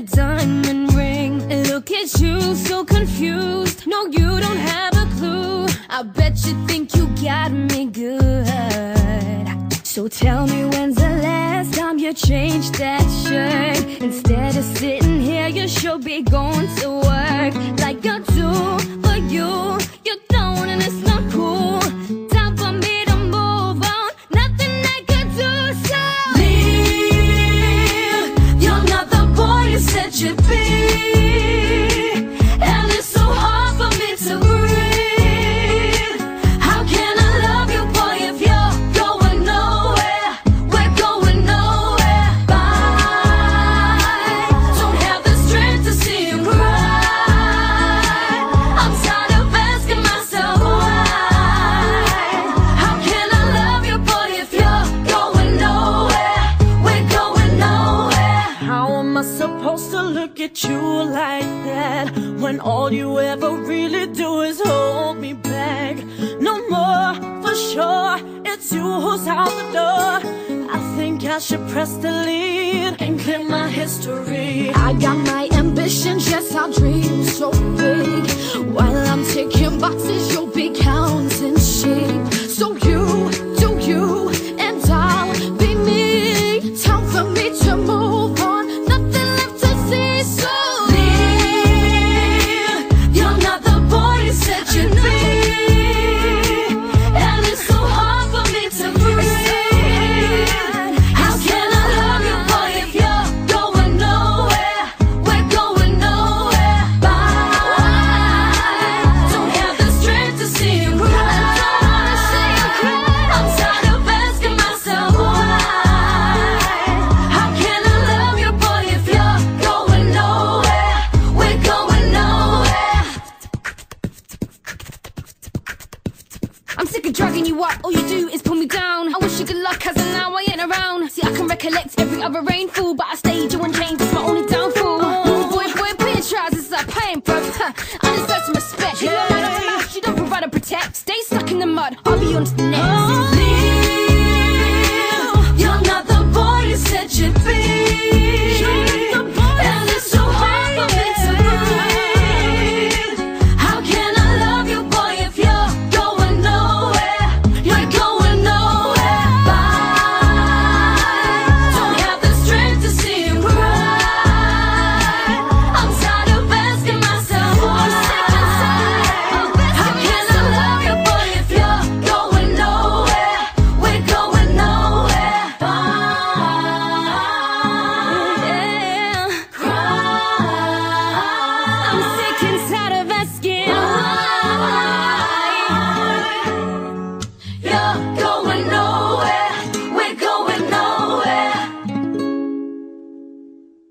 diamond ring. Look at you, so confused. No, you don't have a clue. I bet you think you got me good. So tell me when's the last time you changed that shirt? Instead of sitting here, you should be going to work like I do for you. You be. You like that when all you ever really do is hold me back? No more, for sure, it's you who's out the door. I think I should press delete and clear my history. I got my ambitions, of dragging you up, all you do is pull me down. I wish you good luck, cause now I ain't around. See, I can recollect every other rainfall, but I stayed you and changed, it's my only downfall. Oh. Boy, boy, put your trousers up, I ain't broke, huh? I deserve some respect. You don't up the mouth, you don't provide and protect. Stay stuck in the mud, I'll be on to the next.